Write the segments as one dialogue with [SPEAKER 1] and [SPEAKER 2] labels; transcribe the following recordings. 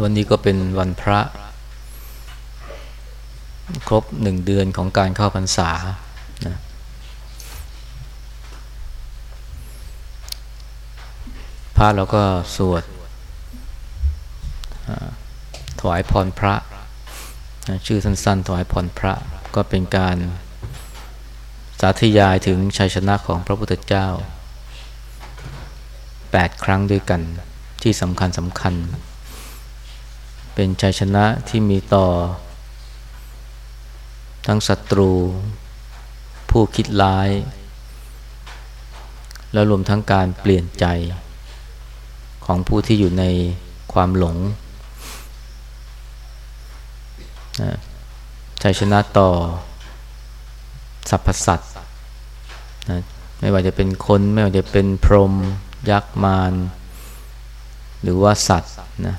[SPEAKER 1] วันนี้ก็เป็นวันพระ ครบหนึ่งเดือนของการเข้าพรรษานะพระเราก็สวดถวายพรพระนะชื่อสั้นๆ ถวายพรพระก็เป็นการสาธยายถึงชัยชนะของพระพุทธเจ้า 8 ครั้งด้วยกันที่สำคัญสำคัญ เป็นชัยชนะที่มีต่อ ทั้งศัตรู ผู้คิดร้าย แล้วรวมทั้งการเปลี่ยนใจ ของผู้ที่อยู่ในความหลงชัยชนะต่อสรรพสัตว์นะไม่ว่าจะเป็นคนไม่ว่าจะเป็นพรหมยักษ์มารหรือว่าสัตว์นะ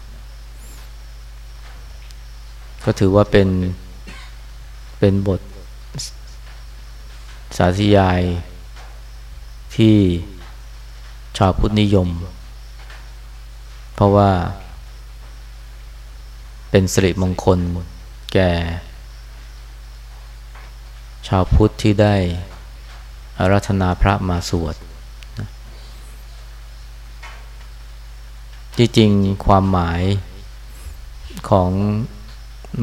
[SPEAKER 1] ก็ถือว่าเป็นเป็นบทสาธยายที่ชาวพุทธนิยม เพราะว่า เป็นสิริมงคลแก่ ชาวพุทธที่ได้อารัธนาพระมาสวดที่จริงความหมายของ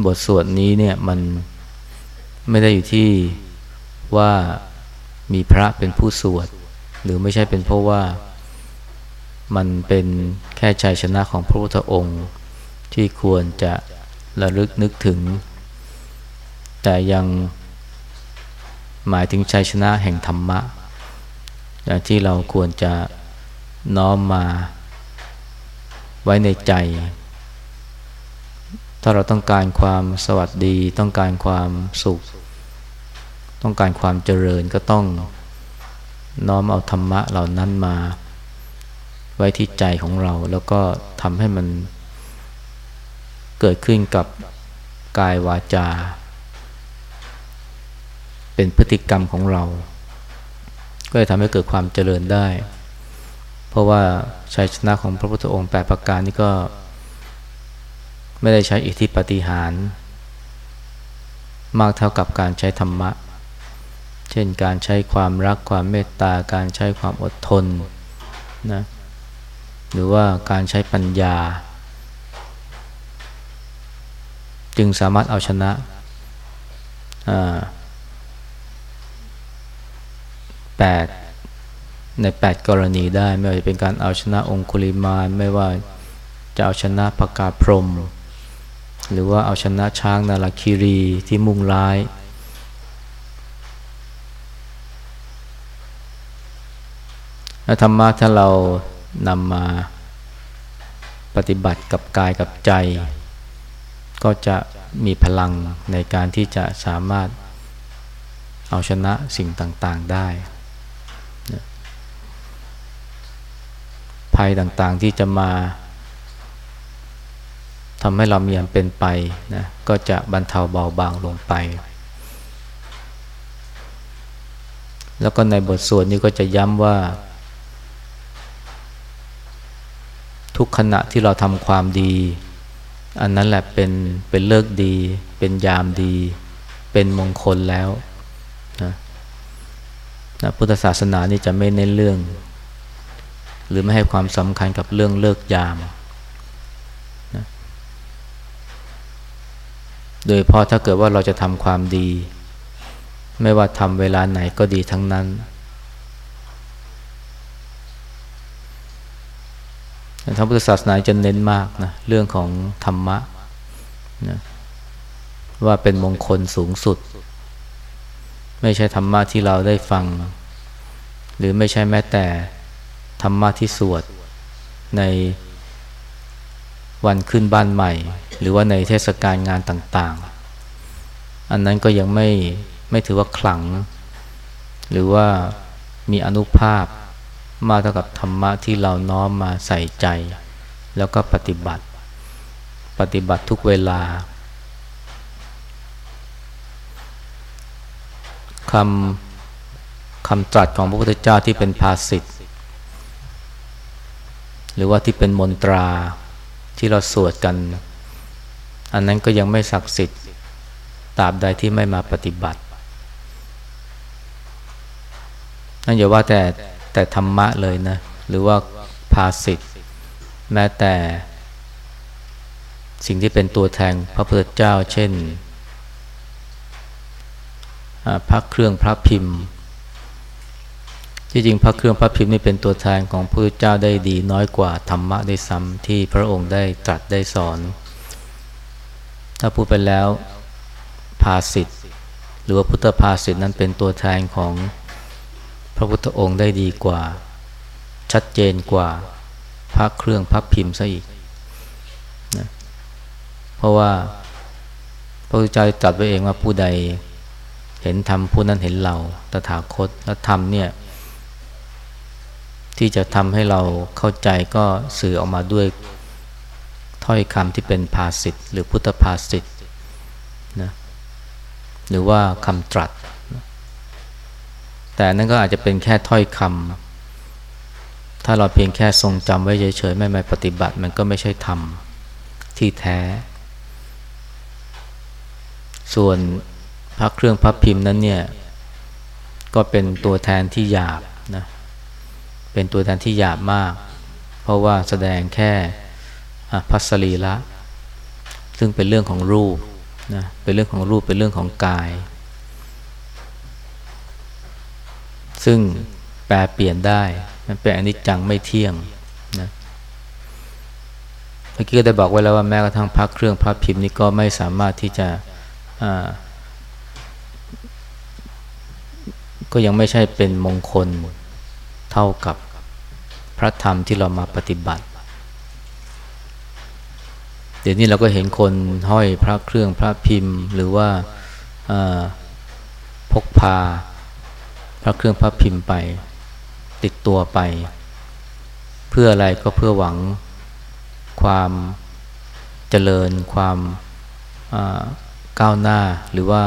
[SPEAKER 1] บทสวดนี้เนี่ยมันไม่ได้อยู่ที่ว่ามีพระเป็นผู้สวด หรือไม่ใช่เป็นเพราะว่ามันเป็นแค่ชัยชนะของพระพุทธองค์ ที่ควรจะระลึกนึกถึง แต่ยังหมายถึงชัยชนะแห่งธรรมะ ที่เราควรจะน้อมมาไว้ในใจ ถ้าเราต้องการความสวัสดี ต้องการความสุข ต้องการความเจริญก็ต้องน้อมเอาธรรมะเหล่านั้นมา ไว้ที่ใจของเรา แล้วก็ทำให้มันเกิดขึ้นกับกายวาจา เป็นพฤติกรรมของเรา ก็จะทำให้เกิดความเจริญได้ เพราะว่าชัยชนะของพระพุทธองค์แปประการนี้ก็ ไม่ได้ใช้อิทธิปฏิหาร มากเท่ากับการใช้ธรรมะ เช่นการใช้ความรักความเมตตา การใช้ความอดทนนะหรือว่าการใช้ปัญญา จึงสามารถเอาชนะแปดในแปดกรณีได้ ไม่ว่าจะเป็นการเอาชนะองคุลิมาน ไม่ว่าจะเอาชนะพกาพรม หรือว่าเอาชนะช้างนาลาคีรีที่มุ่งร้าย ธรรมะถ้าเรานำมาปฏิบัติกับกายกับใจ ก็จะมีพลังในการที่จะสามารถเอาชนะสิ่งต่างๆได้ภัยต่างๆที่จะมา ทำให้เรามีอันเป็นไปนะก็จะบรรเทาเบาบางลงไป แล้วก็ในบทสวดนี้ก็จะย้ำว่า ทุกขณะที่เราทำความดี อันนั้นแหละเป็นเป็นเลิกดี เป็นยามดี เป็นมงคลแล้วนะนะพุทธศาสนานี่จะไม่เน้นเรื่อง หรือไม่ให้ความสำคัญกับเรื่องเลิกยาม โดยเพราะถ้าเกิดว่าเราจะทำความดี ไม่ว่าทำเวลาไหนก็ดีทั้งนั้น ทางพุทธศาสนาจะเน้นมากนะเรื่องของธรรมะนะว่าเป็นมงคลสูงสุด ไม่ใช่ธรรมะที่เราได้ฟัง หรือไม่ใช่แม้แต่ธรรมะที่สวดในวันขึ้นบ้านใหม่ หรือว่าในเทศกาลงานต่างๆ อันนั้นก็ยังไม่ไม่ถือว่าขลัง หรือว่ามีอนุภาพมากเท่ากับธรรมะที่เราน้อมมาใส่ใจ แล้วก็ปฏิบัติ ปฏิบัติทุกเวลาคำคำตรัสของพระพุทธเจ้าที่เป็นภาษิตหรือว่าที่เป็นมนตราที่เราสวดกัน อันนั้นก็ยังไม่ศักดิ์สิทธิ์ตราบใดที่ไม่มาปฏิบัตินั่นอย่าว่าแต่แต่ธรรมะเลยนะ หรือว่าภาสิทธิ์แม้แต่ สิ่งที่เป็นตัวแทนพระพุทธเจ้า เช่นพระเครื่องพระพิมพ์ ที่จริงพระเครื่องพระพิมพ์นี่เป็นตัวแทนของพระพุทธเจ้าได้ดีน้อยกว่าธรรมะได้ซ้ำที่พระองค์ได้ตรัสได้สอน ถ้าพูดไปแล้วภาสิทธ์หรือว่าพุทธภาสิทธ์นั้นเป็นตัวแทนของพระพุทธองค์ได้ดีกว่า ชัดเจนกว่าพระเครื่องพระพิมพ์ซะอีกนะเพราะว่าพระพุทธเจ้าตรัสไว้เองว่าผู้ใดเห็นธรรมผู้นั้นเห็นเราตถาคตและธรรมเนี่ยที่จะทำให้เราเข้าใจก็สื่อออกมาด้วย ถ้อยคำที่เป็นภาษิตหรือพุทธภาษิตนะหรือว่าคำตรัส แต่นั่นก็อาจจะเป็นแค่ถ้อยคำถ้าเราเพียงแค่ทรงจำไว้เฉยๆไม่ไม่ปฏิบัติ มันก็ไม่ใช่ธรรมที่แท้ ส่วนพระเครื่องพระพิมพ์นั้นเนี่ยก็เป็นตัวแทนที่หยาบนะเป็นตัวแทนที่หยาบมาก เพราะว่าแสดงแค่ พัสรีละ ซึ่งเป็นเรื่องของรูปนะเป็นเรื่องของรูปเป็นเรื่องของกาย ซึ่งแปลเปลี่ยนได้มันเป็นอนิจจังไม่เที่ยงนะเมื่อกี้ก็ได้บอกไว้แล้วว่าแม้กระทั่งพระเครื่องพระพิมพ์นี้ก็ไม่สามารถที่จะก็ยังไม่ใช่เป็นมงคลเท่ากับพระธรรมที่เรามาปฏิบัติ เดี๋ยวนี้เราก็เห็นคนห้อยพระเครื่องพระพิมพ์ หรือว่าพกพา พระเครื่องพระพิมพ์ไป ติดตัวไป เพื่ออะไรก็เพื่อหวังความเจริญความก้าวหน้าหรือว่า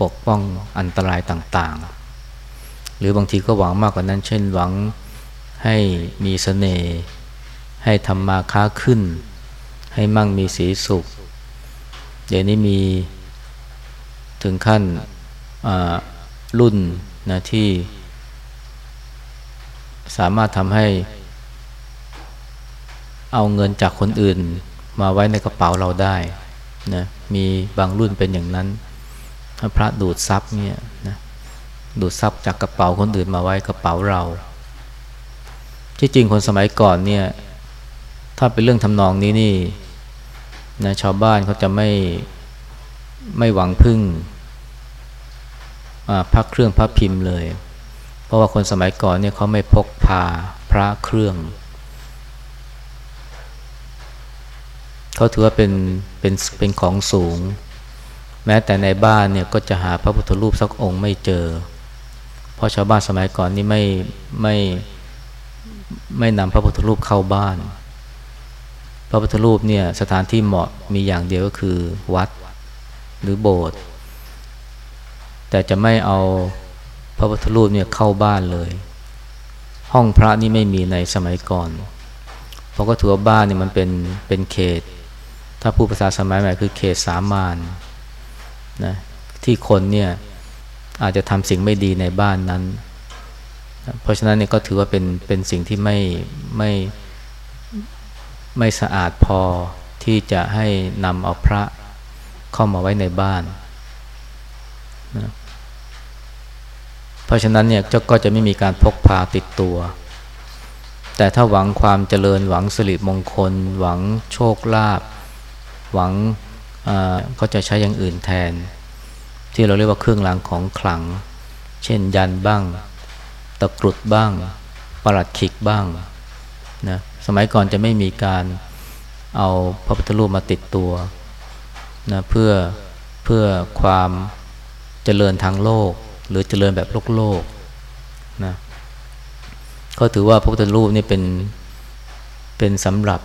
[SPEAKER 1] ปกป้องอันตรายต่างๆ หรือบางทีก็หวังมากกว่านั้น เช่นหวังให้มีสเสน่ห์ให้ทำมาค้าขึ้น ให้มั่งมีสีสุข เดี๋ยวนี้มีถึงขั้นรุ่นนะที่สามารถทำให้เอาเงินจากคนอื่นมาไว้ในกระเป๋าเราได้นะมีบางรุ่นเป็นอย่างนั้นพระดูดซับเนี่ยนะดูดซับจากกระเป๋าคนอื่นมาไว้กระเป๋าเรา ที่จริงคนสมัยก่อนเนี่ย ถ้าเป็นเรื่องทำนองนี้นี่ นะชาวบ้านเขาจะไม่ไม่หวังพึ่งพระเครื่องพระพิมพ์เลย เพราะว่าคนสมัยก่อนเนี่ยเขาไม่พกพาพระเครื่อง เขาถือว่าเป็นเป็นเป็นของสูง แม้แต่ในบ้านเนี่ยก็จะหาพระพุทธรูปสักองค์ไม่เจอ เพราะชาวบ้านสมัยก่อนนี่ไม่ไม่ไม่นำพระพุทธรูปเข้าบ้าน พระพุทธรูปเนี่ยสถานที่เหมาะมีอย่างเดียวก็คือวัดหรือโบสถ์แต่จะไม่เอาพระพุทธรูปเนี่ยเข้าบ้านเลย ห้องพระนี่ไม่มีในสมัยก่อน เพราะก็ถือว่าบ้านเนี่ยมันเป็นเป็นเขต ถ้าพูดภาษาสมัยใหม่คือเขตสามานนะที่คนเนี่ยอาจจะทำสิ่งไม่ดีในบ้านนั้น เพราะฉะนั้นเนี่ยก็ถือว่าเป็นเป็นสิ่งที่ไม่ไม่ไไม่สะอาดพอที่จะให้นำเอาพระเข้ามาไว้ในบ้านนะเพราะฉะนั้นเนี่ยก็จะไม่มีการพกพาติดตัว แต่ถ้าหวังความเจริญหวังสิริมงคล หวังโชคลาภหวังก็จะใช้อย่างอื่นแทน ที่เราเรียกว่าเครื่องรางของขลัง เช่นยันบ้าง ตะกรุดบ้าง ประหลัดขิกบ้างนะ สมัยก่อนจะไม่มีการเอาพระพุทธรูปมาติดตัวนะเพื่อเพื่อความเจริญทางโลก หรือเจริญแบบโลกโลกนะก็ถือว่าพระพุทธรูปนี่เป็นเป็นสำหรับ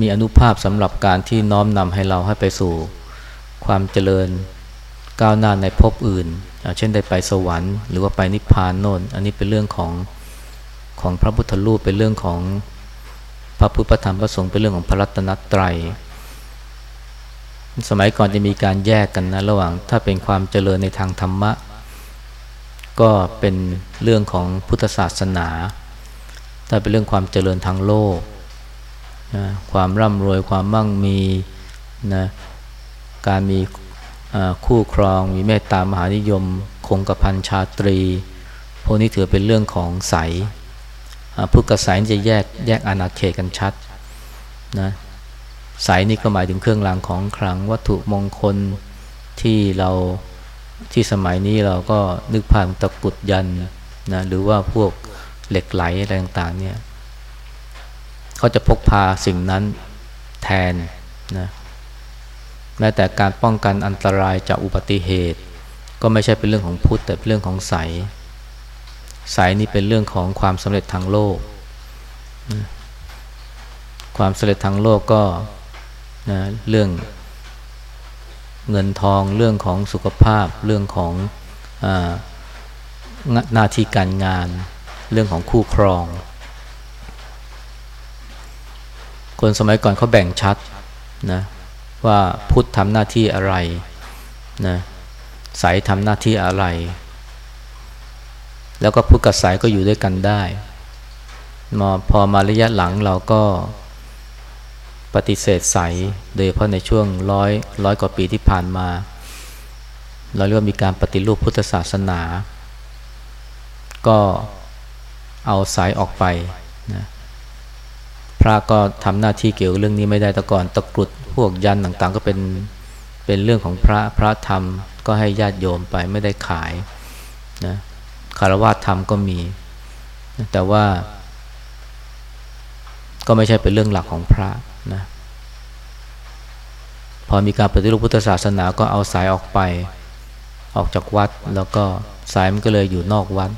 [SPEAKER 1] มีอนุภาพสำหรับการที่น้อมนำให้เราให้ไปสู่ความเจริญก้าวหน้าในภพอื่น เช่นได้ไปสวรรค์ หรือว่าไปนิพพานโน่น อันนี้เป็นเรื่องของ ของพระพุทธรูปเป็นเรื่องของพระพุทธธรรมพระสงฆ์เป็นเรื่องของพระรัตนตรัย สมัยก่อนจะมีการแยกกันนะระหว่างถ้าเป็นความเจริญในทางธรรมะ ก็เป็นเรื่องของพุทธศาสนา ถ้าเป็นเรื่องความเจริญทางโลกนะความร่ำรวยความมั่งมีนะการมีคู่ครองมีเมตตามหานิยม คงกระพันชาตรี พวกนี้ถือเป็นเรื่องของใส พุทธสายจะแยกแยกอาณาเขตกันชัดนะสายนี้ก็หมายถึงเครื่องรางของขลังวัตถุมงคลที่เราที่สมัยนี้เราก็นึกผ่านตะกุดยันนะหรือว่าพวกเหล็กไหลอะไรต่างๆเนี่ยเขาจะพกพาสิ่งนั้นแทนนะแม้แต่การป้องกันอันตรายจากอุบัติเหตุ ก็ไม่ใช่เป็นเรื่องของพุทธแต่เป็นเรื่องของใส สายนี้เป็นเรื่องของความสำเร็จทางโลก ความสำเร็จทางโลกก็นะเรื่องเงินทองเรื่องของสุขภาพ เรื่องของอหน้าที่การงาน เรื่องของคู่ครอง คนสมัยก่อนเขาแบ่งชัดนะว่าพุทธทำหน้าที่อะไรนะสายทำหน้าที่อะไร แล้วก็พุทธกับสายก็อยู่ด้วยกันได้มาพอมาระยะหลังเราก็ปฏิเสธใสโดยเพราะในช่วงร้อยร้อยกว่าปีที่ผ่านมา เราเรียกว่ามีการปฏิรูปพุทธศาสนา ก็เอาสายออกไปนะพระก็ทำหน้าที่เกี่ยวเรื่องนี้ไม่ได้แต่ก่อนตะกรุดพวกยันต่างๆ ก็เป็นเป็นเรื่องของพระพระธรรมก็ให้ญาติโยมไปไม่ได้ขายนะ คารวะธรรมก็มี แต่ว่า ก็ไม่ใช่เป็นเรื่องหลักของพระนะพอมีการปฏิรูปพุทธศาสนาก็เอาสายออกไป ออกจากวัด แล้วก็สายมันก็เลยอยู่นอกวัด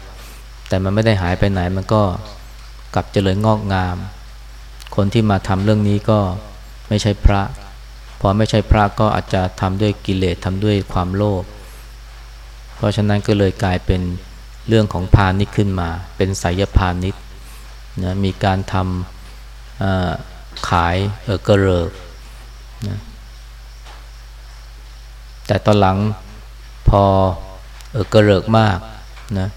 [SPEAKER 1] แต่มันไม่ได้หายไปไหนมันก็กลับเจริญงอกงาม คนที่มาทำเรื่องนี้ก็ไม่ใช่พระ พอไม่ใช่พระก็อาจจะทำด้วยกิเลสทำด้วยความโลภเพราะฉะนั้นก็เลยกลายเป็น เรื่องของพาณิชย์ขึ้นมา เป็นสายพาณิชย์นะมีการทำขายเออกระเริกนะแต่ตอนหลังพอเออกระเริกมากนะ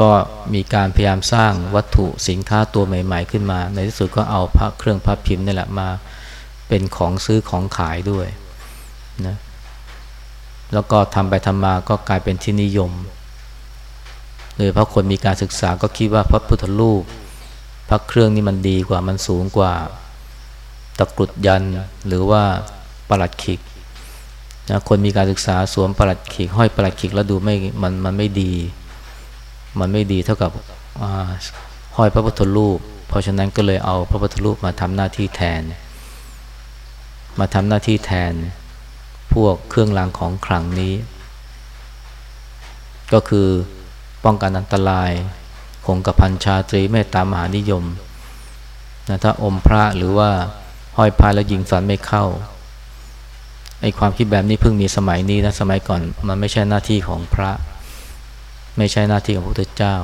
[SPEAKER 1] ก็มีการพยายามสร้างวัตถุสินค้าตัวใหม่ ๆ ขึ้นมา ในที่สุดก็เอาพระเครื่องพระพิมพ์นี่แหละมาเป็นของซื้อของขายด้วยนะแล้วก็ทำไปทำมาก็กลายเป็นที่นิยม โดยเพราะคนมีการศึกษาก็คิดว่าพระพุทธรูปพระเครื่องนี่มันดีกว่ามันสูงกว่าตะกรุดยันหรือว่าประหลัดขิกนะคนมีการศึกษาสวมประหลัดขิกห้อยประหลัดขิกแล้วดูไม่มันมันไม่ดี มันไม่ดีเท่ากับห้อยพระพุทธรูป เพราะฉะนั้นก็เลยเอาพระพุทธรูปมาทำหน้าที่แทน มาทำหน้าที่แทน พวกเครื่องรางของขลังนี้ ก็คือ ป้องกันอันตราย คงกระพันชาตรีเมตตามหานิยมนะถ้าอมพระหรือว่าห้อยพระแล้วยิงสันไม่เข้าไอความคิดแบบนี้เพิ่งมีสมัยนี้นะสมัยก่อนมันไม่ใช่หน้าที่ของพระ ไม่ใช่หน้าที่ของพระพุทธเจ้า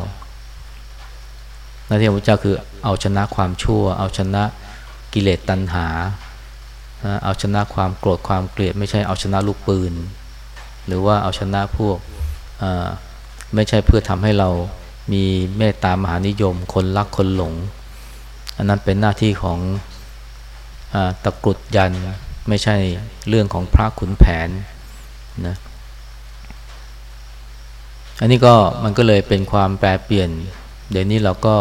[SPEAKER 1] หน้าที่ของพระเจ้าคือเอาชนะความชั่ว เอาชนะกิเลสตัณหา เอาชนะความโกรธความเกลียด ไม่ใช่เอาชนะลูกปืน หรือว่าเอาชนะพวก ไม่ใช่เพื่อทำให้เรามีเมตตามหานิยม คนรักคนหลง อันนั้นเป็นหน้าที่ของอตะกรุดยันไม่ใช่เรื่องของพระขุนแผนนะอันนี้ก็มันก็เลยเป็นความแปรเปลี่ยน เดี๋ยวนี้เราก็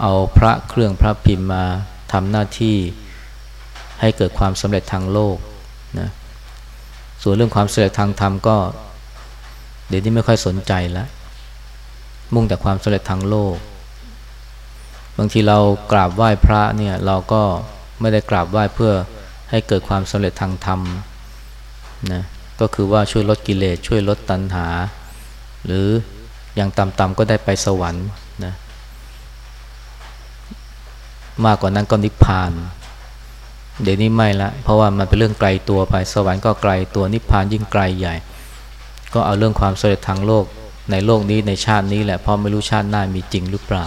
[SPEAKER 1] เอาพระเครื่องพระพิมพ์มาทำหน้าที่ให้เกิดความสำเร็จทางโลกนะส่วนเรื่องความสำเร็จทางธรรมก็ เดี๋ยวนี้ไม่ค่อยสนใจแล้ว มุ่งแต่ความสำเร็จทางโลก บางทีเรากราบไหว้พระเนี่ยเราก็ไม่ได้กราบไหว้เพื่อให้เกิดความสำเร็จทางธรรมนะก็คือว่าช่วยลดกิเลสช่วยลดตัณหา หรืออย่างต่ำๆก็ได้ไปสวรรค์นะมากกว่านั้นก็นิพพาน เดี๋ยวนี้ไม่ละ เพราะว่ามันเป็นเรื่องไกลตัวไปสวรรค์ก็ไกลตัวนิพพานยิ่งไกลใหญ่ ก็เอาเรื่องความสำเร็จทางโลกในโลกนี้ในชาตินี้แหละเพราะไม่รู้ชาติหน้ามีจริงหรือเปล่า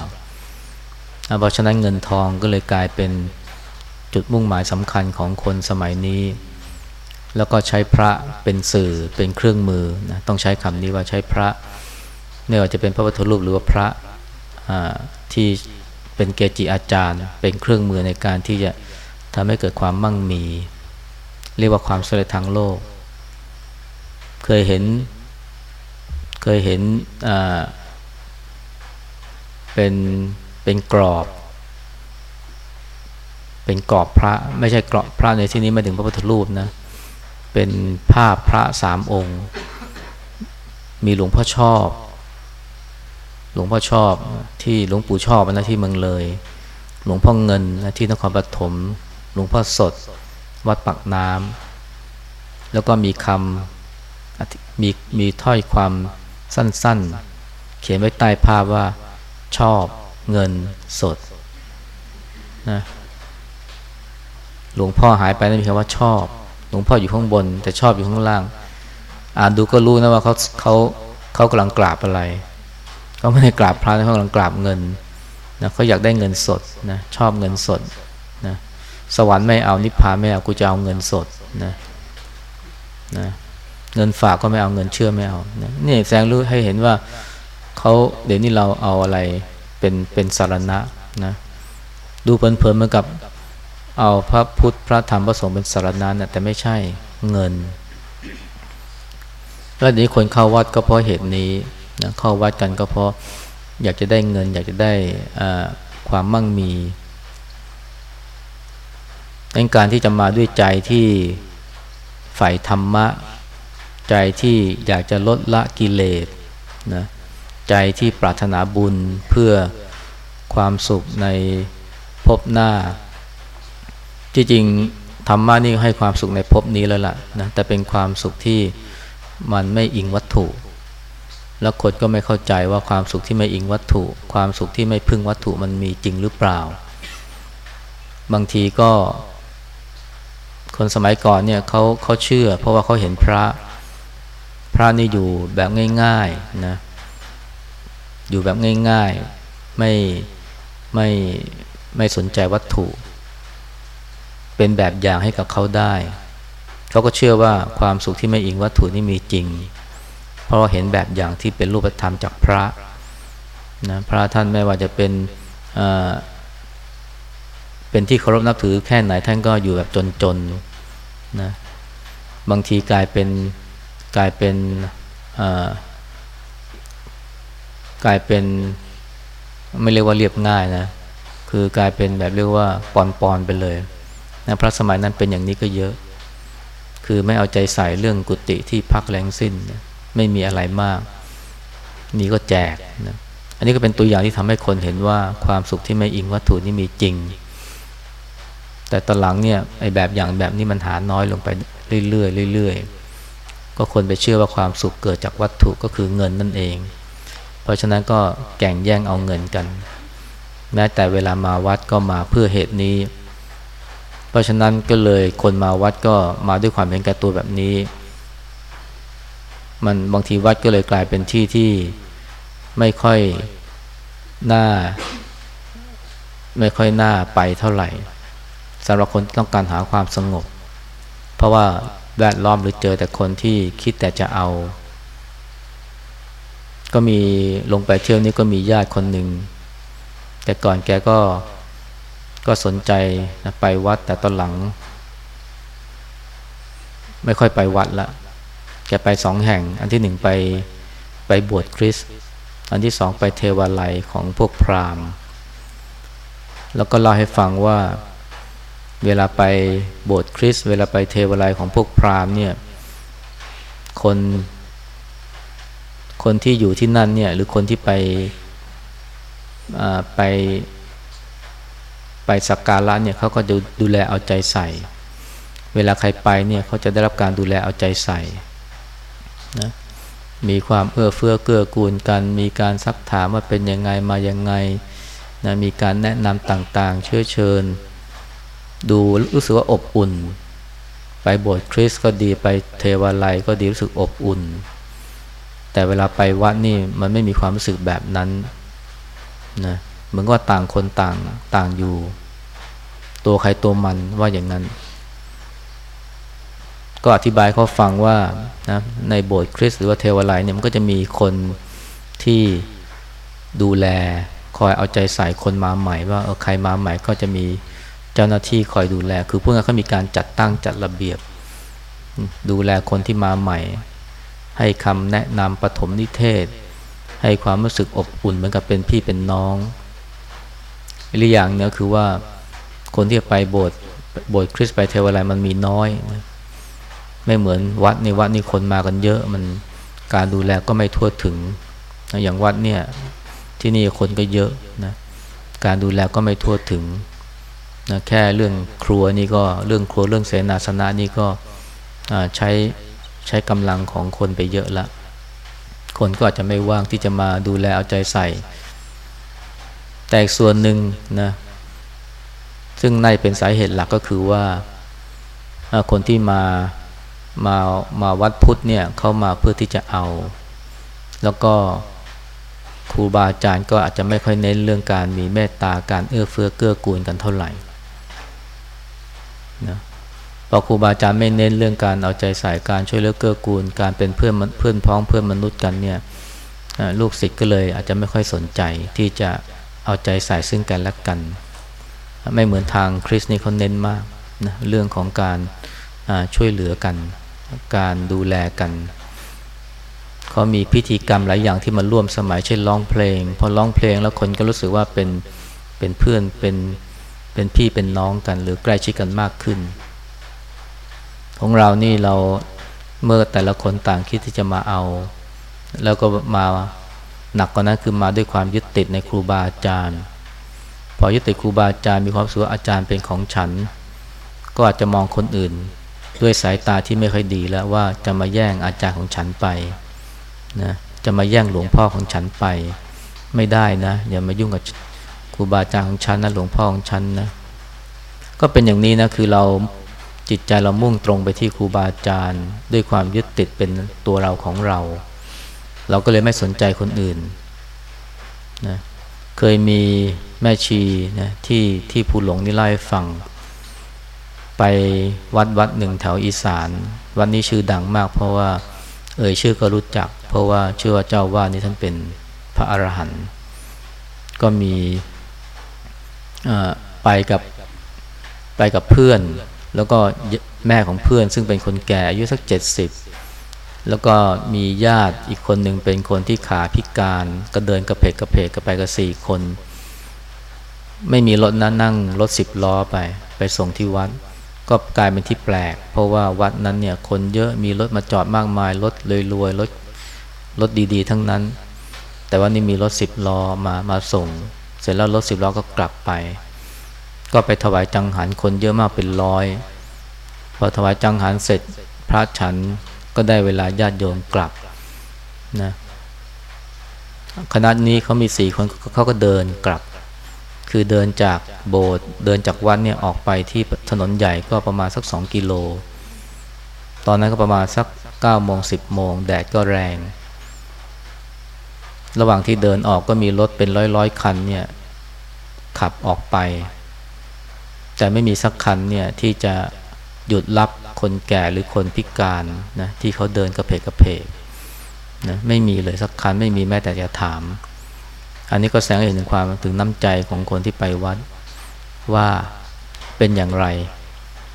[SPEAKER 1] เพราะฉะนั้นเงินทองก็เลยกลายเป็นจุดมุ่งหมายสำคัญของคนสมัยนี้ แล้วก็ใช้พระเป็นสื่อเป็นเครื่องมือนะต้องใช้คำนี้ว่าใช้พระไม่ว่าจะเป็นพระพุทธรูปหรือว่าพระที่เป็นเกจิอาจารย์ เป็นเครื่องมือในการที่จะทำให้เกิดความมั่งมี เรียกว่าความสำเร็จทางโลก เคยเห็น เคยเห็นเป็นเป็นกรอบ เป็นกรอบพระไม่ใช่กรอบพระในที่นี้ไม่ถึงพระพุทธรูปนะ เป็นภาพพระสามองค์ มีหลวงพ่อชอบ หลวงพ่อชอบที่หลวงปู่ชอบนะที่เมืองเลย หลวงพ่อเงินนะที่นครปฐมหลวงพ่อสด วัดปักน้ำแล้วก็มีคำมีมีถ้อยความ สั้นๆ เขียนไว้ใต้ภาพว่าชอบเงินสดนะหลวงพ่อหายไปนั่นมีคำว่าชอบ หลวงพ่ออยู่ข้างบน แต่ชอบอยู่ข้างล่าง อ่านดูก็รู้นะว่าเขาเขาเขากำลังกราบอะไรเขาไม่ได้กราบพระเขากำลังกราบเงินนะเขาอยากได้เงินสดนะชอบเงินสดนะสวรรค์ไม่เอานิพพานไม่เอากูจะเอาเงินสดนะนะ เงินฝากก็ไม่เอาเงินเชื่อไม่เอานี่แสดงรู้ให้เห็นว่าเขาเดี๋ยวนี้เราเอาอะไรเป็นเป็นสารณะนะดูเพลินๆเหมือนกับเอาพระพุทธพระธรรมพระสงฆ์เป็นสารณะนะแต่ไม่ใช่เงิน แล้วนี้คนเข้าวัดก็เพราะเหตุนี้นะเข้าวัดกันก็เพราะอยากจะได้เงิน อยากจะได้ความมั่งมีดังการที่จะมาด้วยใจที่ใฝ่ธรรมะ ใจที่อยากจะลดละกิเลสนะใจที่ปรารถนาบุญเพื่อความสุขในภพหน้า ที่จริงธรรมะนี่ให้ความสุขในภพนี้แล้วล่ะนะแต่เป็นความสุขที่มันไม่อิงวัตถุ แล้วคนก็ไม่เข้าใจว่าความสุขที่ไม่อิงวัตถุ ความสุขที่ไม่พึ่งวัตถุมันมีจริงหรือเปล่า บางทีก็ คนสมัยก่อนเนี่ยเขาเขาเชื่อ เพราะว่าเขาเห็นพระ พระนี่อยู่แบบง่ายๆนะ อยู่แบบง่ายๆ ไม่ไม่ไม่สนใจวัตถุ เป็นแบบอย่างให้กับเขาได้ เขาก็เชื่อว่าความสุขที่ไม่อิงวัตถุนี่มีจริง เพราะเห็นแบบอย่างที่เป็นรูปธรรมจากพระนะพระท่านไม่ว่าจะเป็นเป็นที่เคารพนับถือแค่ไหนท่านก็อยู่แบบจนๆนะบางทีกลายเป็น กลายเป็นกลายเป็นไม่เรียกว่าเรียบง่ายนะคือกลายเป็นแบบเรียกว่าปอนปอนไปเลยนะพระสมัยนั้นเป็นอย่างนี้ก็เยอะ คือไม่เอาใจใส่เรื่องกุฏิที่พักแรงสิ้นนะไม่มีอะไรมาก นี่ก็แจกนะอันนี้ก็เป็นตัวอย่างที่ทำให้คนเห็นว่าความสุขที่ไม่อิงวัตถุนี่มีจริง แต่ตอนหลังเนี่ยไอ้แบบอย่างแบบนี้มันหาน้อยลงไปเรื่อยๆเรื่อยๆ ก็คนไปเชื่อว่าความสุขเกิดจากวัตถุก็คือเงินนั่นเอง เพราะฉะนั้นก็แก่งแย่งเอาเงินกัน แม้แต่เวลามาวัดก็มาเพื่อเหตุนี้ เพราะฉะนั้นก็เลยคนมาวัดก็มาด้วยความเห็นแก่ตัวแบบนี้ มันบางทีวัดก็เลยกลายเป็นที่ที่ไม่ค่อยน่า ไม่ค่อยน่าไปเท่าไหร่สำหรับคนต้องการหาความสงบ เพราะว่า แวดล้อมหรือเจอแต่คนที่คิดแต่จะเอา ก็มีลงไปเที่ยวนี้ก็มีญาติคนหนึ่ง แต่ก่อนแกก็ก็สนใจนะไปวัดแต่ตอนหลัง ไม่ค่อยไปวัดละแกไปสองแห่ง อันที่หนึ่งไปไปบวชคริสอันที่สองไปเทวาลัยของพวกพราหมณ์ แล้วก็เล่าให้ฟังว่า เวลาไปโบสถ์คริสเวลาไปเทวาลัยของพวกพราหมณ์เนี่ย คน คนที่อยู่ที่นั่นเนี่ย หรือคนที่ไปไป ไปสักการะเนี่ยเขาก็ดูดูแลเอาใจใส่ เวลาใครไปเนี่ยเขาจะได้รับการดูแลเอาใจใส่นะมีความเอื้อเฟื้อเกื้อกูลกัน มีการซักถามว่าเป็นยังไงมายังไงนะมีการแนะนำต่างๆ เชื้อเชิญ ดูรู้สึกว่าอบอุ่น ไปโบสถ์คริสก็ดีไปเทวาลัยก็ดีรู้สึกอบอุ่น แต่เวลาไปวัดนี่มันไม่มีความรู้สึกแบบนั้นนะเหมือนว่าต่างคนต่างต่างอยู่ ตัวใครตัวมันว่าอย่างนั้น ก็อธิบายเขาฟังว่านะในโบสถ์คริสต์หรือว่าเทวไลเนี่ยมันก็จะมีคนที่ดูแลคอยเอาใจใส่คนมาใหม่ว่าเออใครมาใหม่ก็จะมี เจ้าหน้าที่คอยดูแล คือพวกนั้นเขามีการจัดตั้งจัดระเบียบ ดูแลคนที่มาใหม่ ให้คำแนะนำปฐมนิเทศ ให้ความรู้สึกอบอุ่นเหมือนกับเป็นพี่เป็นน้องอีกอย่างเนี่ยคือว่าคนที่ไปโบสถ์โบสถ์คริสต์ไปเทวไลมันมีน้อยนะไม่เหมือนวัดในวัดนี่คนมากันเยอะมันการดูแลก็ไม่ทั่วถึง อย่างวัดเนี่ยที่นี่คนก็เยอะนะการดูแลก็ไม่ทั่วถึง นะแค่เรื่องครัวนี่ก็เรื่องครัวเรื่องเสนาสนะนี่ก็ใช้ใช้กำลังของคนไปเยอะละ คนก็อาจจะไม่ว่างที่จะมาดูแลเอาใจใส่ แต่อีกส่วนหนึ่งนะซึ่งน่าจะเป็นสาเหตุหลักก็คือว่าคนที่มามามาวัดพุทธเนี่ยเขามาเพื่อที่จะเอา แล้วก็ครูบาอาจารย์ก็อาจจะไม่ค่อยเน้นเรื่องการมีเมตตาการเอื้อเฟื้อเกื้อกูลกันเท่าไหร่ นะพอครูบาอาจารย์ไม่เน้นเรื่องการเอาใจใส่การช่วยเหลือเกื้อกูล การเป็นเพื่อนเพื่อนพ้องเพื่อนมนุษย์กันเนี่ยลูกศิษย์ก็เลยอาจจะไม่ค่อยสนใจที่จะเอาใจใส่ซึ่งกันและกัน ไม่เหมือนทางคริสต์นี่เขาเน้นมากนะเรื่องของการช่วยเหลือกัน การดูแลกันเขามีพิธีกรรมหลายอย่างที่มาร่วมสมัยเช่นร้องเพลง พอร้องเพลงแล้วคนก็รู้สึกว่าเป็นเป็นเพื่อนเป็น เป็นพี่เป็นน้องกันหรือใกล้ชิดกันมากขึ้น ของเรานี่เราเมื่อแต่ละคนต่างคิดที่จะมาเอา แล้วก็มาหนักกว่านั้นคือมาด้วยความยึดติดในครูบาอาจารย์ พอยึดติดครูบาอาจารย์มีความสึกว่าอาจารย์เป็นของฉัน ก็อาจจะมองคนอื่น ด้วยสายตาที่ไม่ค่อยดีแล้วว่าจะมาแย่งอาจารย์ของฉันไปนะจะมาแย่งหลวงพ่อของฉันไป ไม่ได้นะอย่ามายุ่งกับ ครูบาอาจารย์ของฉันนะหลวงพ่อของฉันนะก็เป็นอย่างนี้นะคือเราจิตใจเรามุ่งตรงไปที่ครูบาอาจารย์ ด้วยความยึดติดเป็นตัวเราของเรา เราก็เลยไม่สนใจคนอื่นนะเคยมีแม่ชีนะที่ที่ภูหลงนี่เล่าให้ฟัง ไปวัดวัดหนึ่งแถวอีสาน วัดนี้ชื่อดังมากเพราะว่าเอ่ยชื่อก็รู้จัก เพราะว่าเชื่อว่าเจ้าว่านี่ท่านเป็นพระอรหันต์ก็มี ไปกับไปกับเพื่อน แล้วก็แม่ของเพื่อน ซึ่งเป็นคนแก่อายุสักเจ็ดสิบแล้วก็มีญาติอีกคนหนึ่งเป็นคนที่ขาพิการก็เดินกระเพกกระเพกกระไปกับสี่คน ไม่มีรถนะนั่งรถสิบล้อไป ไปส่งที่วัด ก็กลายเป็นที่แปลก เพราะว่าวัดนั้นเนี่ยคนเยอะมีรถมาจอดมากมายรถรวยๆรถรถดีๆ ทั้งนั้น แต่ว่านี่มีรถสิบล้อมามาส่ง ร็จแล้วรถสิบล้อก็กลับไป ก็ไปถวายจังหันคนเยอะมากเป็นร้อย พอถวายจังหันเสร็จพระฉันก็ได้เวลาญาติโยมกลับนะคณะนี้เขามีสี่คนเขาก็เดินกลับ คือเดินจากโบสถ์เดินจากวัดเนี่ยออกไปที่ถนนใหญ่ก็ประมาณสักสองกิโล ตอนนั้นก็ประมาณสักเก้าโมงสิบโมงแดดก็แรง ระหว่างที่เดินออกก็มีรถเป็นร้อยร้อยคันเนี่ย ขับออกไป แต่ไม่มีสักคันเนี่ยที่จะหยุดรับคนแก่หรือคนพิการนะที่เขาเดินกระเพกกระเพกนะไม่มีเลยสักคันไม่มีแม้แต่จะถาม อันนี้ก็แสดงให้เห็นถึงความถึงน้ำใจของคนที่ไปวัดว่าเป็นอย่างไร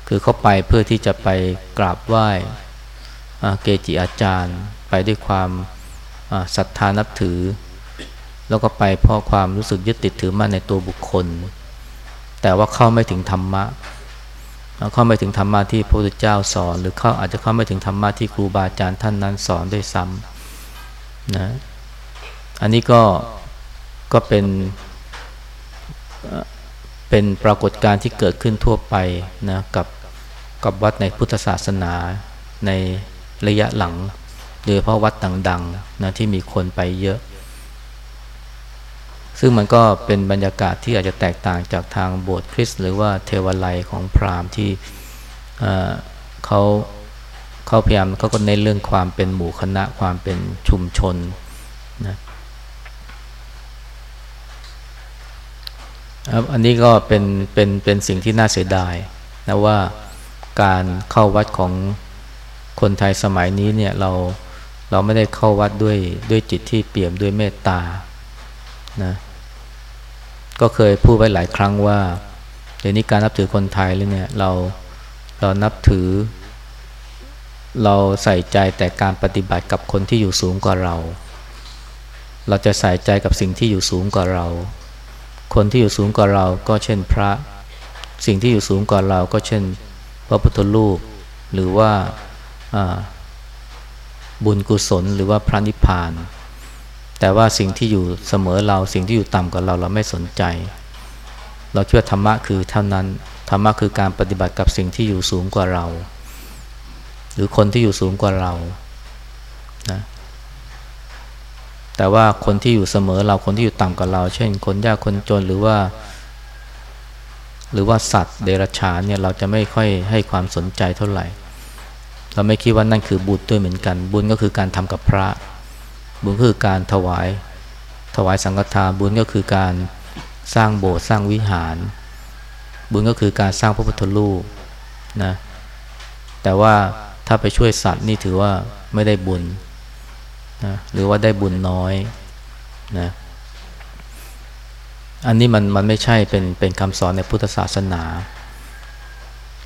[SPEAKER 1] คือเขาไปเพื่อที่จะไปกราบไหว้เกจิอาจารย์ ไปด้วยความศรัทธานับถือ แล้วก็ไปเพราะความรู้สึกยึดติดถือมั่นในตัวบุคคล แต่ว่าเข้าไม่ถึงธรรมะ เข้าไม่ถึงธรรมะที่พระพุทธเจ้าสอน หรือเข้าอาจจะเข้าไม่ถึงธรรมะที่ครูบาอาจารย์ท่านนั้นสอนด้วยซ้ำนะอันนี้ก็ก็เป็นเป็นปรากฏการณ์ที่เกิดขึ้นทั่วไปนะกับกับวัดในพุทธศาสนาในระยะหลังโดยเพราะวัดดังๆนะที่มีคนไปเยอะ ซึ่งมันก็เป็นบรรยากาศที่อาจจะแตกต่างจากทางโบสถ์คริสต์หรือว่าเทวไลของพราหมณ์ที่เขาเขาพยายามเขาก็ในเรื่องความเป็นหมู่คณะความเป็นชุมชนนะอันนี้ก็เป็นเป็นเป็นสิ่งที่น่าเสียดายนะว่าการเข้าวัดของคนไทยสมัยนี้เนี่ยเราเราไม่ได้เข้าวัดด้วยด้วยจิตที่เปี่ยมด้วยเมตตา นะก็เคยพูดไว้หลายครั้งว่าเดี๋ยวนี้การนับถือคนไทยเลยเนี่ยเราเรานับถือ เราใส่ใจแต่การปฏิบัติกับคนที่อยู่สูงกว่าเรา เราจะใส่ใจกับสิ่งที่อยู่สูงกว่าเรา คนที่อยู่สูงกว่าเราก็เช่นพระสิ่งที่อยู่สูงกว่าเราก็เช่น พระพุทธรูปหรือว่าบุญกุศลหรือว่าพระนิพพาน แต่ว่าสิ่งที่อยู่เสมอเราสิ่งที่อยู่ต่ำกว่าเราเราไม่สนใจ เราคิดว่าธรรมะคือเท่านั้นธรรมะคือการปฏิบัติกับสิ่งที่อยู่สูงกว่าเรา หรือคนที่อยู่สูงกว่าเรานะแต่ว่าคนที่อยู่เสมอเราคนที่อยู่ต่ำกว่าเรา เช่น คนยากคนจนหรือว่า หรือว่าสัตว์เดรัจฉานเนี่ยเราจะไม่ค่อยให้ความสนใจเท่าไหร่ เราไม่คิดว่านั่นคือบุญด้วยเหมือนกัน บุญก็คือการทำกับพระ บุญคือการถวาย ถวายสังฆทานบุญก็คือการสร้างโบสถ์สร้างวิหาร บุญก็คือการสร้างพระพุทธรูปนะแต่ว่าถ้าไปช่วยสัตว์นี่ถือว่าไม่ได้บุญนะหรือว่าได้บุญน้อยนะอันนี้มันมันไม่ใช่เป็นเป็นคำสอนในพุทธศาสนา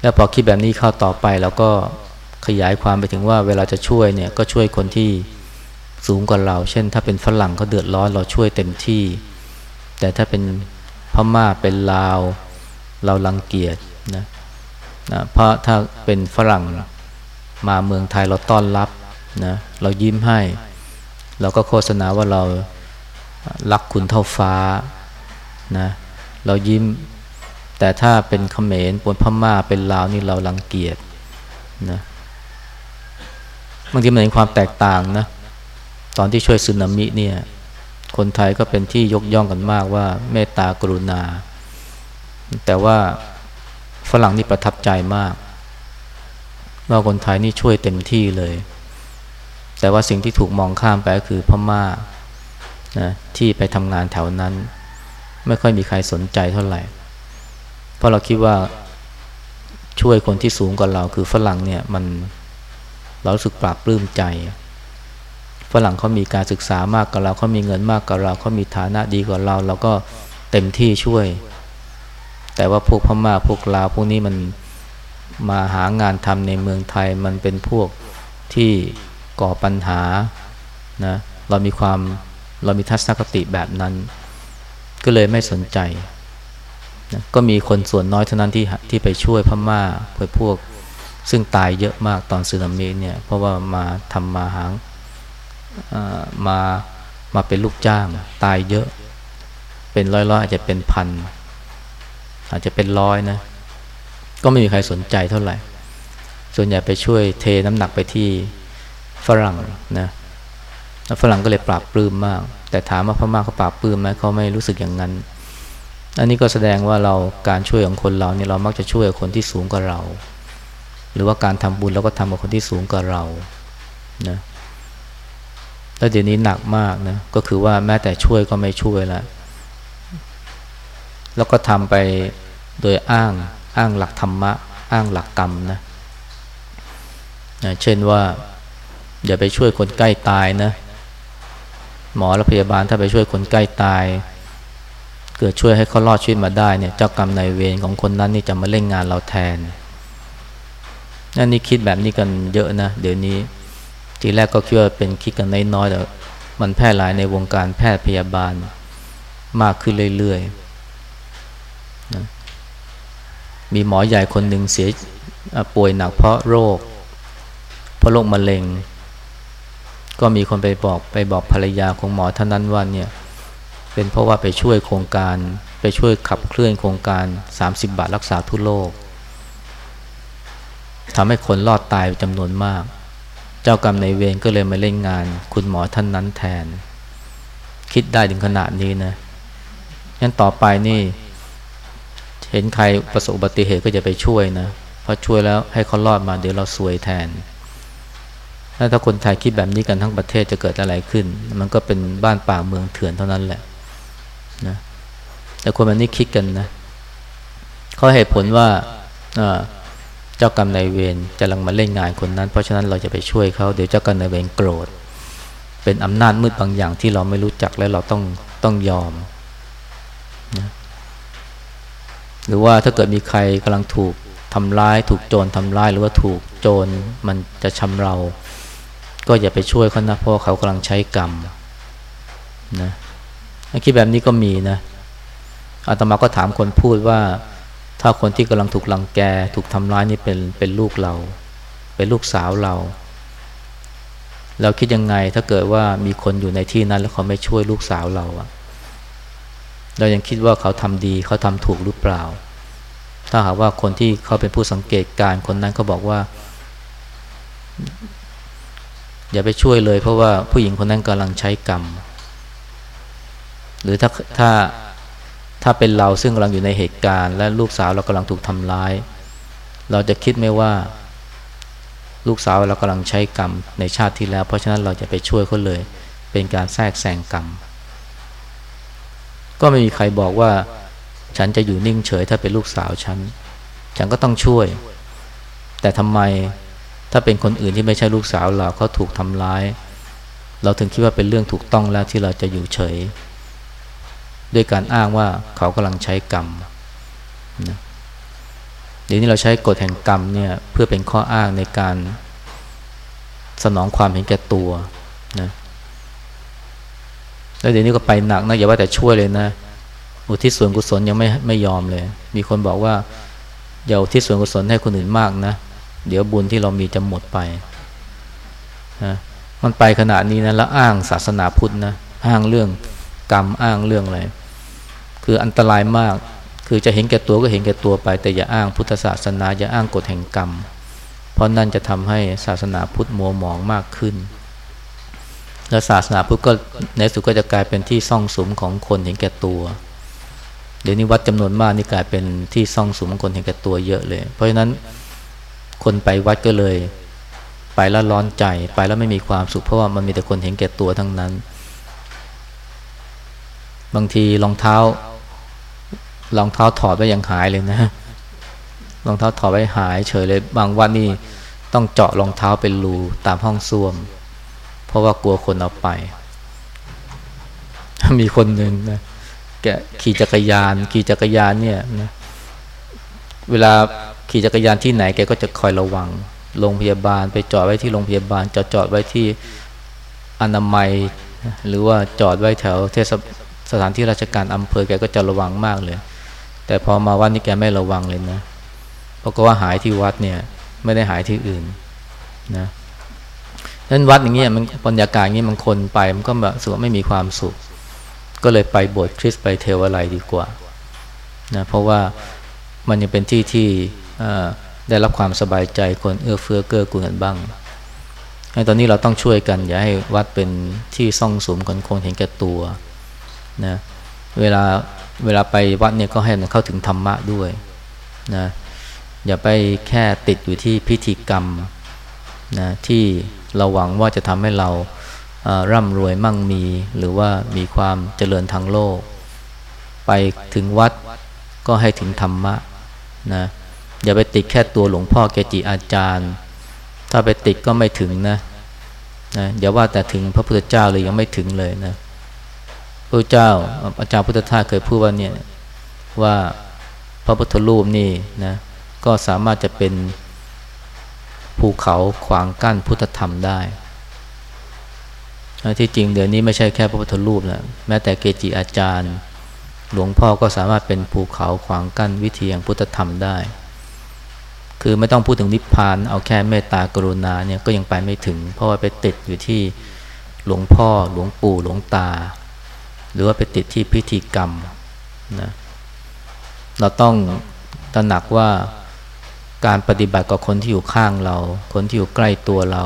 [SPEAKER 1] แล้วพอคิดแบบนี้เข้าต่อไปแล้วก็ขยายความไปถึงว่าเวลาจะช่วยเนี่ยก็ช่วยคนที่ สูงกว่าเรา เช่น ถ้าเป็นฝรั่งเขาเดือดร้อนเราช่วยเต็มที่ แต่ถ้าเป็นพม่าเป็นลาว เราลังเกียจนะนะเพราะถ้าเป็นฝรั่งมาเมืองไทยเราต้อนรับนะเรายิ้มให้ เราก็โฆษณาว่าเรารักคุณเท่าฟ้านะเรายิ้ม แต่ถ้าเป็นเขมรปนพม่าเป็นลาวนี่เราลังเกียจนะบางทีมันเห็นความแตกต่างนะ ตอนที่ช่วยสึนามิเนี่ยคนไทยก็เป็นที่ยกย่องกันมากว่าเมตตากรุณา แต่ว่าฝรั่งนี่ประทับใจมาก ว่าคนไทยนี่ช่วยเต็มที่เลย แต่ว่าสิ่งที่ถูกมองข้ามไปก็คือพม่านะที่ไปทำงานแถวนั้น ไม่ค่อยมีใครสนใจเท่าไหร่ เพราะเราคิดว่าช่วยคนที่สูงกว่าเราคือฝรั่งเนี่ยมันเราสึกปราบปลื้มใจ ฝรั่งเขามีการศึกษามากกว่าเราเขามีเงินมากกว่าเราเขามีฐานะดีกว่าเราเราก็เต็มที่ช่วย แต่ว่าพวกพม่าพวกลาวพวกนี้มันมาหางานทำในเมืองไทยมันเป็นพวกที่ก่อปัญหานะเรามีความเรามีทัศนคติแบบนั้น ก็เลยไม่สนใจนะก็มีคนส่วนน้อยเท่านั้นที่ที่ไปช่วยพม่าเพื่อพวกซึ่งตายเยอะมากตอนสึนามิเนี่ยเพราะว่ามาทำมาหาง มามาเป็นลูกจ้าง ตายเยอะ เป็นร้อยๆอาจจะเป็นพัน อาจจะเป็นร้อยนะ ก็ไม่มีใครสนใจเท่าไหร่ ส่วนใหญ่ไปช่วยเทน้ำหนักไปที่ฝรั่งนะฝรั่งก็เลยปราบปลื้มมาก แต่ถามว่าพม่าเขาปราบปลื้มไหมเขาไม่รู้สึกอย่างนั้น อันนี้ก็แสดงว่าเราการช่วยของคนเราเนี่ยเรามักจะช่วยคนที่สูงกว่าเรา หรือว่าการทำบุญเราก็ทำกับคนที่สูงกว่าเรานะ แล้วเดี๋ยวนี้หนักมากนะก็คือว่าแม้แต่ช่วยก็ไม่ช่วยล้วแล้วก็ทำไปโดยอ้างอ้างหลักธรรมะ อ้างหลักกรรมนะนะเช่นว่า อย่าไปช่วยคนใกล้ตายนะ หมอและพยาบาลถ้าไปช่วยคนใกล้ตาย เกิดช่วยให้เขารอดชีวิตมาได้เนี่ยเจ้ากรรมนายเวรของคนนั้นนี่จะมาเล่นงานเราแทนนั่นนี่คิดแบบนี้กันเยอะนะ เดี๋ยวนี้ ทีแรกก็คิดว่าเป็นคิดกันน้อยๆแต่มันแพร่หลายในวงการแพทย์พยาบาลมากขึ้นเรื่อยๆนะมีหมอใหญ่คนหนึ่งเสียป่วยหนักเพราะโรค เพราะโรคมะเร็ง ก็มีคนไปบอกไปบอกภรรยาของหมอท่านนั้นว่าเนี่ยเป็นเพราะว่าไปช่วยโครงการ ไปช่วยขับเคลื่อนโครงการ 30 บาทรักษาทุกโรคทำให้คนรอดตายจำนวนมาก จ้ากรรมในเวรก็เลยมาเล่นงาน คุณหมอท่านนั้นแทน คิดได้ถึงขนาดนี้นะงั้นต่อไปนี่ เห็นใครประสบอุบัติเหตุก็จะไปช่วยนะเพราะช่วยแล้วให้เขารอดมาเดี๋ยวเราสวยแทนถ้าคนไทยคิดแบบนี้กันทั้งประเทศจะเกิดอะไรขึ้น มันก็เป็นบ้านป่าเมืองเถื่อนเท่านั้นแหละนะแต่คนแบบนี้คิดกันนะเขาเหตุผลว่า เจ้ากรรมนายเวรจะลังมาเล่นงานคนนั้น เพราะฉะนั้นเราจะไปช่วยเขาเดี๋ยวเจ้ากรรมนายเวรโกรธ เป็นอำนาจมืดบางอย่างที่เราไม่รู้จักและเราต้องต้องยอมนะหรือว่าถ้าเกิดมีใครกำลังถูกทำร้าย ถูกโจรทำร้ายหรือว่าถูกโจรมันจะชำเรา ก็อย่าไปช่วยเขานะเพราะเขากำลังใช้กรรมนะคิดแบบนี้ก็มีนะอาตมาก็ถามคนพูดว่า ถ้าคนที่กำลังถูกลังแก ถูกทำร้ายนี่เป็นเป็นลูกเรา เป็นลูกสาวเรา เราคิดยังไงถ้าเกิดว่ามีคนอยู่ในที่นั้นแล้วเขาไม่ช่วยลูกสาวเราอะเรายังคิดว่าเขาทำดีเขาทำถูกหรือเปล่า ถ้าหากว่าคนที่เขาเป็นผู้สังเกตการคนนั้นก็บอกว่า อย่าไปช่วยเลยเพราะว่าผู้หญิงคนนั้นกำลังใช้กรรม หรือถ้าถ้า ถ้าเป็นเราซึ่งกำลังอยู่ในเหตุการณ์ และลูกสาวเรากำลังถูกทำร้าย เราจะคิดไหมว่า ลูกสาวเรากำลังใช้กรรมในชาติที่แล้ว เพราะฉะนั้นเราจะไปช่วยเขาเลย เป็นการแทรกแซงกรรม ก็ไม่มีใครบอกว่า ฉันจะอยู่นิ่งเฉยถ้าเป็นลูกสาวฉัน ฉันก็ต้องช่วย แต่ทำไมถ้าเป็นคนอื่นที่ไม่ใช่ลูกสาวเราเขาถูกทำร้าย เราถึงคิดว่าเป็นเรื่องถูกต้องแล้วที่เราจะอยู่เฉย ด้วยการอ้างว่าเขากำลังใช้กรรมนะเดี๋ยวนี้เราใช้กฎแห่งกรรมเนี่ยเพื่อเป็นข้ออ้างในการสนองความเห็นแก่ตัวนะแล้วเดี๋ยวนี้ก็ไปหนักนะอย่าว่าแต่ช่วยเลยนะ อุทิศส่วนกุศลยังไม่ไม่ยอมเลย มีคนบอกว่าอย่าอุทิศส่วนกุศลให้คนอื่นมากนะ เดี๋ยวบุญที่เรามีจะหมดไปนะมันไปขนาดนี้นะแล้วอ้างศาสนาพุทธนะอ้างเรื่อง กรรมอ้างเรื่องอะไร คืออันตรายมาก คือจะเห็นแก่ตัวก็เห็นแก่ตัวไป แต่อย่าอ้างพุทธศาสนาอย่าอ้างกฎแห่งกรรม เพราะนั่นจะทำให้ศาสนาพุทธมัวหมองมากขึ้น แล้วศาสนาพุทธก็ในสุดก็จะกลายเป็นที่ซ่องสุมของคนเห็นแก่ตัว เดี๋ยวนี้วัดจำนวนมากนี่กลายเป็นที่ซ่องสุมของคนเห็นแก่ตัวเยอะเลย เพราะฉะนั้นคนไปวัดก็เลย ไปแล้วร้อนใจไปแล้วไม่มีความสุขเพราะว่ามันมีแต่คนเห็นแก่ตัวทั้งนั้น บางทีรองเท้ารองเท้าถอดไว้ยังหายเลยนะรองเท้าถอดไว้หายเฉยเลยบางวันนี่ต้องเจาะรองเท้าเป็นรูตามห้องส้วม เพราะว่ากลัวคนเอาไป มีคนหนึ่งนะแกขี่จักรยาน ขี่จักรยานเนี่ยนะเวลาขี่จักรยานที่ไหนแกก็จะคอยระวังโรงพยาบาล ไปจอดไว้ที่โรงพยาบาลจอดจอดไว้ที่อนามัย หรือว่าจอดไว้แถวเทศ สถานที่ราชการอำเภอแกก็จะระวังมากเลย แต่พอมาวัดนี้แกไม่ระวังเลยนะเพราะก็ว่าหายที่วัดเนี่ยไม่ได้หายที่อื่นนะนั้นวัดอย่างเงี้ยมันบรรยากาศอย่างนี้มันคนไปมันก็แบบสุขไม่มีความสุข ก็เลยไปโบสถ์คริสต์ไปเทวไลดีกว่านะเพราะว่ามันยังเป็นที่ที่ได้รับความสบายใจคนเอื้อเฟื้อเกื้อกูลกันบ้างให้ตอนนี้เราต้องช่วยกัน อย่าให้วัดเป็นที่ซ่องสุมคนคนเห็นแก่ตัว นะเวลาเวลาไปวัดเนี่ยก็ให้มันเข้าถึงธรรมะด้วยนะอย่าไปแค่ติดอยู่ที่พิธีกรรมนะที่เราหวังว่าจะทำให้เราร่ำรวยมั่งมี หรือว่ามีความเจริญทางโลก ไปถึงวัดก็ให้ถึงธรรมะนะอย่าไปติดแค่ตัวหลวงพ่อเกจิอาจารย์ ถ้าไปติดก็ไม่ถึงนะนะอย่าว่าแต่ถึงพระพุทธเจ้าเลยยังไม่ถึงเลยนะ พระเจ้าอาจารย์พุทธทาสเคยพูดว่าเนี่ยว่าพระพุทธรูปนี่นะก็สามารถจะเป็นภูเขาขวางกั้นพุทธธรรมได้ที่จริงเดี๋ยวนี้ไม่ใช่แค่พระพุทธรูปนะแม้แต่เกจิอาจารย์ หลวงพ่อก็สามารถเป็นภูเขาขวางกั้นวิธีแห่งพุทธธรรมได้ คือไม่ต้องพูดถึงนิพพานเอาแค่เมตตากรุณาเนี่ยก็ยังไปไม่ถึง เพราะว่าไปติดอยู่ที่หลวงพ่อหลวงปู่หลวงตา หรือว่าไปติดที่พิธีกรรมนะเราต้องตระหนักว่าการปฏิบัติกับคนที่อยู่ข้างเรา คนที่อยู่ใกล้ตัวเรา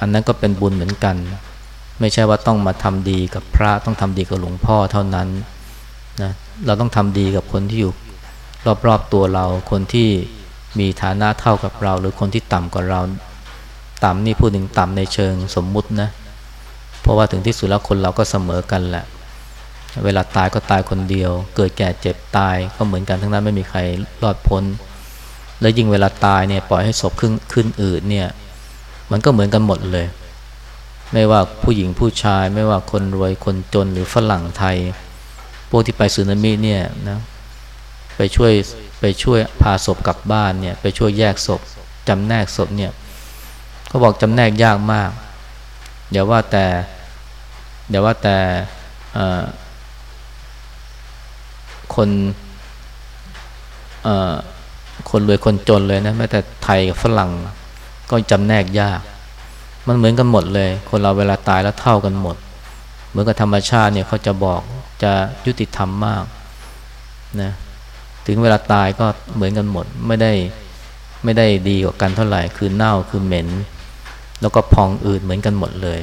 [SPEAKER 1] อันนั้นก็เป็นบุญเหมือนกัน ไม่ใช่ว่าต้องมาทำดีกับพระต้องทำดีกับหลวงพ่อเท่านั้นนะเราต้องทำดีกับคนที่อยู่รอบๆตัวเรา คนที่มีฐานะเท่ากับเรา หรือคนที่ต่ำกว่าเรา ต่ำนี่พูดถึงต่ำในเชิงสมมุตินะเพราะว่าถึงที่สุดแล้วคนเราก็เสมอกันแหละ เวลาตายก็ตายคนเดียว เกิดแก่เจ็บตายก็เหมือนกันทั้งนั้นไม่มีใครรอดพ้น แล้วยิ่งเวลาตายเนี่ยปล่อยให้ศพขึ้นขึ้นอืดเนี่ย มันก็เหมือนกันหมดเลย ไม่ว่าผู้หญิงผู้ชาย ไม่ว่าคนรวยคนจนหรือฝรั่งไทยพวกที่ไปสึนามิเนี่ยนะไปช่วยไปช่วยพาศพกลับบ้านเนี่ยไปช่วยแยกศพจำแนกศพเนี่ยเขาบอกจำแนกยากมากอย่าว่าแต่ อย่าว่าแต่คนคนรวยคนจนเลยนะแม้แต่ไทยกับฝรั่ง ก็จำแนกยาก มันเหมือนกันหมดเลย คนเราเวลาตายแล้วเท่ากันหมด เหมือนกับธรรมชาติเนี่ยเขาจะบอกจะยุติธรรมมากนะถึงเวลาตายก็เหมือนกันหมด ไม่ได้ไม่ได้ดีกว่ากันเท่าไหร่คือเน่าคือเหม็น แล้วก็พองอืดเหมือนกันหมดเลย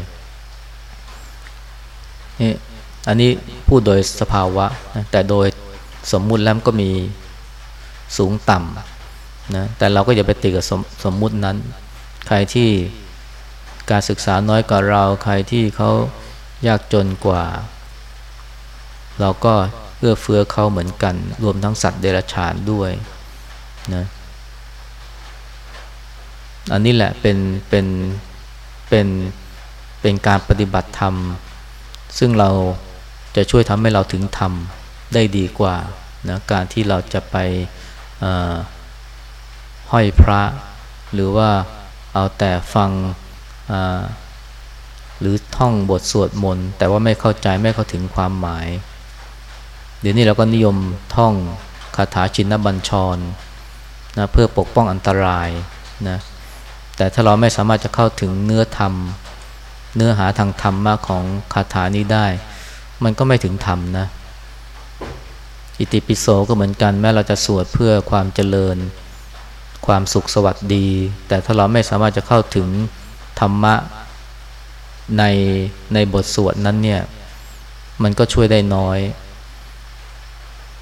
[SPEAKER 1] นี่อันนี้พูดโดยสภาวะนะแต่โดยสมมุติแล้วก็มีสูงต่ำนะแต่เราก็อย่าไปติดกับสมสมมุตินั้น ใครที่การศึกษาน้อยกว่าเรา ใครที่เขายากจนกว่า เราก็เอื้อเฟื้อเขาเหมือนกัน รวมทั้งสัตว์เดรัจฉานด้วยนะอันนี้แหละเป็นเป็นเป็นเป็นการปฏิบัติธรรม ซึ่งเราจะช่วยทำให้เราถึงธรรมได้ดีกว่านะการที่เราจะไปห้อยพระ หรือว่าเอาแต่ฟังหรือท่องบทสวดมนต์แต่ว่าไม่เข้าใจไม่เข้าถึงความหมาย เดี๋ยวนี้เราก็นิยมท่องคาถาชินบัญชรนะเพื่อปกป้องอันตรายนะแต่ถ้าเราไม่สามารถจะเข้าถึงเนื้อธรรม เนื้อหาทางธรรมะของคาถานี้ได้ มันก็ไม่ถึงธรรมนะ อิติปิโสก็เหมือนกัน แม้เราจะสวดเพื่อความเจริญ ความสุขสวัสดี แต่ถ้าเราไม่สามารถจะเข้าถึงธรรมะในในบทสวดนั้นเนี่ย มันก็ช่วยได้น้อย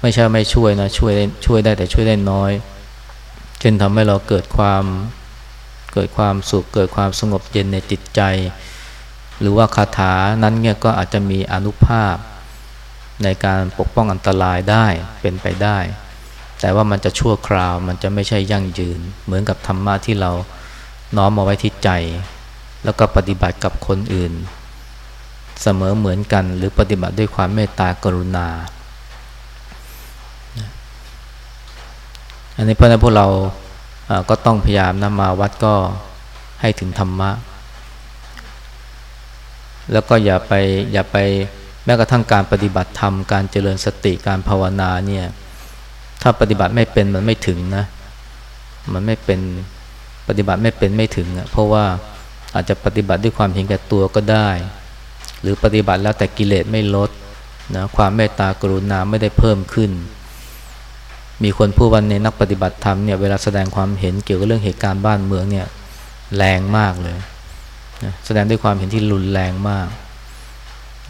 [SPEAKER 1] ไม่ใช่ไม่ช่วยนะช่วยช่วยได้แต่ช่วยได้น้อยจนทำให้เราเกิดความเกิดความสุขเกิดความสงบเย็นในจิตใจ หรือว่าคาถานั้นเนี่ยก็อาจจะมีอนุภาพ ในการปกป้องอันตรายได้เป็นไปได้ แต่ว่ามันจะชั่วคราวมันจะไม่ใช่ยั่งยืน เหมือนกับธรรมะที่เราน้อมมาไว้ที่ใจ แล้วก็ปฏิบัติกับคนอื่น เสมอเหมือนกันหรือปฏิบัติด้วยความเมตตากรุณา อันนี้เพราะนั้นพวกเราก็ต้องพยายามนะมาวัดก็ให้ถึงธรรมะ แล้วก็อย่าไปอย่าไปแม้กระทั่งการปฏิบัติธรรม การเจริญสติการภาวนาเนี่ยถ้าปฏิบัติไม่เป็นมันไม่ถึงนะ มันไม่เป็นปฏิบัติไม่เป็นไม่ถึงอะเพราะว่าอาจจะปฏิบัติด้วยความเห็นแก่ตัวก็ได้ หรือปฏิบัติแล้วแต่กิเลสไม่ลดนะความเมตตากรุณาไม่ได้เพิ่มขึ้น มีคนพูดวันในนักปฏิบัติธรรมเนี่ยเวลาแสดงความเห็นเกี่ยวกับเรื่องเหตุการณ์บ้านเมืองเนี่ยแรงมากเลย นะแสดงด้วยความเห็นที่รุนแรงมาก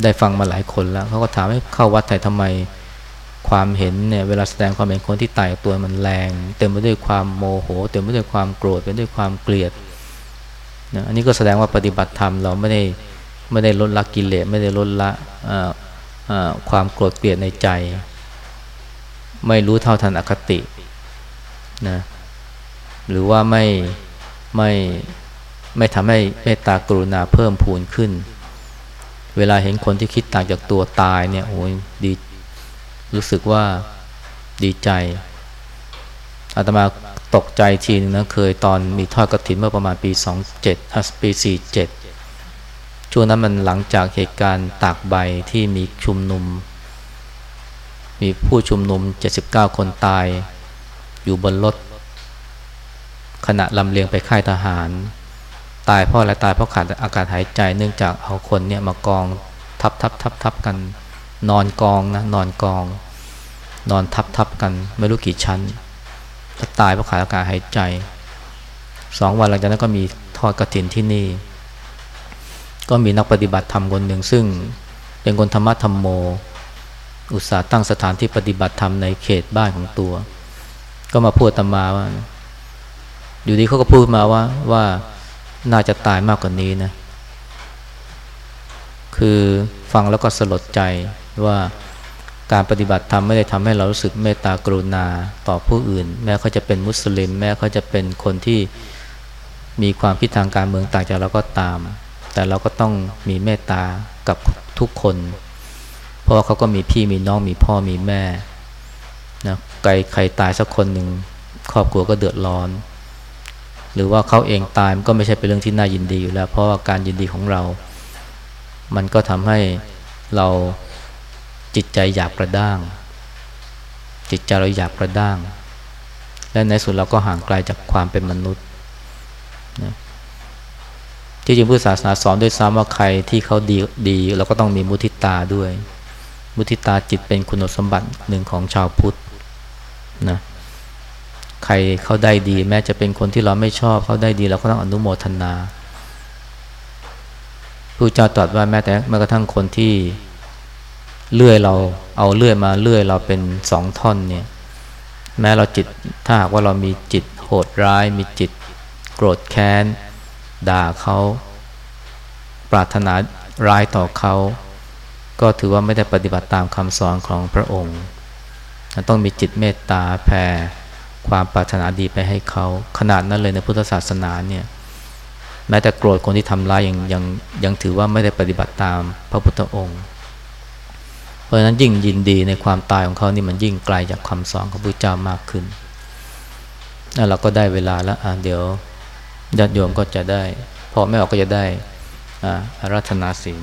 [SPEAKER 1] ได้ฟังมาหลายคนแล้วเขาก็ถามให้เข้าวัดไทยทำไมความเห็นเนี่ยเวลาแสดงความเห็นคนที่ตายตัวมันแรง เต็มไปด้วยความโมโห เต็มไปด้วยความโกรธเต็มไปด้วยความเกลียดนะอันนี้ก็แสดงว่าปฏิบัติธรรมเราไม่ได้ไม่ได้ลดละกิเลสไม่ได้ลดละความโกรธเกลียดในใจ ไม่รู้เท่าทันอคตินะหรือว่าไม่ไม่ ไม่ทำให้เมตตากรุณาเพิ่มพูนขึ้น เวลาเห็นคนที่คิดต่างจากตัวตายเนี่ยโอ้ยดีรู้สึกว่าดีใจอาตมาตกใจทีนึงนะเคยตอนมีทอดกระถินเมื่อประมาณปี27ปี47 ช่วงนั้นมันหลังจากเหตุการณ์ตากใบที่มีชุมนุม มีผู้ชุมนุม 79 คนตาย อยู่บนรถขณะลำเลียงไปค่ายทหาร ตายเพราะอะไรตายเพราะขาดอากาศหายใจเนื่องจากเอาคนเนี่ยมากองทับทับทับทับกัน นอนกองนะนอนกอง นอนทับทับกันไม่รู้กี่ชั้นตายเพราะขาดอากาศหายใจสองวันหลังจากนั้นก็มีทอดกระถินที่นี่ ก็มีนักปฏิบัติธรรมคนหนึ่งซึ่งเป็นคนธรรมะธรรมโม อุตสาห์ตั้งสถานที่ปฏิบัติธรรมในเขตบ้านของตัว ก็มาพูดตมาว่า อยู่ดีเขาก็พูดมาว่าว่า น่าจะตายมากกว่านี้นะ คือฟังแล้วก็สลดใจว่าการปฏิบัติธรรมไม่ได้ทำให้เรารู้สึกเมตตากรุณาต่อผู้อื่น แม้เขาจะเป็นมุสลิม แม้เขาจะเป็นคนที่มีความคิดทางการเมืองต่างจากเราก็ตาม แต่เราก็ต้องมีเมตตากับทุกคน เพราะว่าเขาก็มีพี่มีน้องมีพ่อมีแม่นะใครใครตายสักคนหนึ่งครอบครัวก็เดือดร้อน หรือว่าเขาเองตายมันก็ไม่ใช่เป็นเรื่องที่น่ายินดีอยู่แล้ว เพราะว่าการยินดีของเรา มันก็ทำให้เราจิตใจหยาบกระด้าง จิตใจเราหยาบกระด้าง และในสุดเราก็ห่างไกลจากความเป็นมนุษย์นะที่จริงพุทธศาสนาสอนด้วยซ้ำว่าใครที่เขาดีดีเราก็ต้องมีมุทิตาด้วย มุทิตาจิตเป็นคุณสมบัติหนึ่งของชาวพุทธนะ ใครเขาได้ดี แม้จะเป็นคนที่เราไม่ชอบเขาได้ดีเราก็ต้องอนุโมทนาพระเจ้าตรัสว่าแม้แต่แม้กระทั่งคนที่เลื่อยเราเอาเลื่อยมาเลื่อยเราเป็นสองท่อนเนี่ย แม้เราจิตถ้าหากว่าเรามีจิตโหดร้าย มีจิตโกรธแค้น ด่าเขา ปรารถนาร้ายต่อเขา ก็ถือว่าไม่ได้ปฏิบัติตามคำสอนของพระองค์ ต้องมีจิตเมตตาแผ่ ความปรารถนาดีไปให้เขา ขนาดนั้นเลยในพุทธศาสนาเนี่ยแม้แต่โกรธคนที่ทำร้ายยังยังยังถือว่าไม่ได้ปฏิบัติตามพระพุทธองค์ เพราะฉะนั้นยิ่งยินดีในความตายของเขานี่มันยิ่งไกลจากคำสอนของพระเจ้ามากขึ้นแล้วเราก็ได้เวลาแล้วเดี๋ยวญาติโยมก็จะได้พอไม่ออกก็จะได้อารัธนาศีล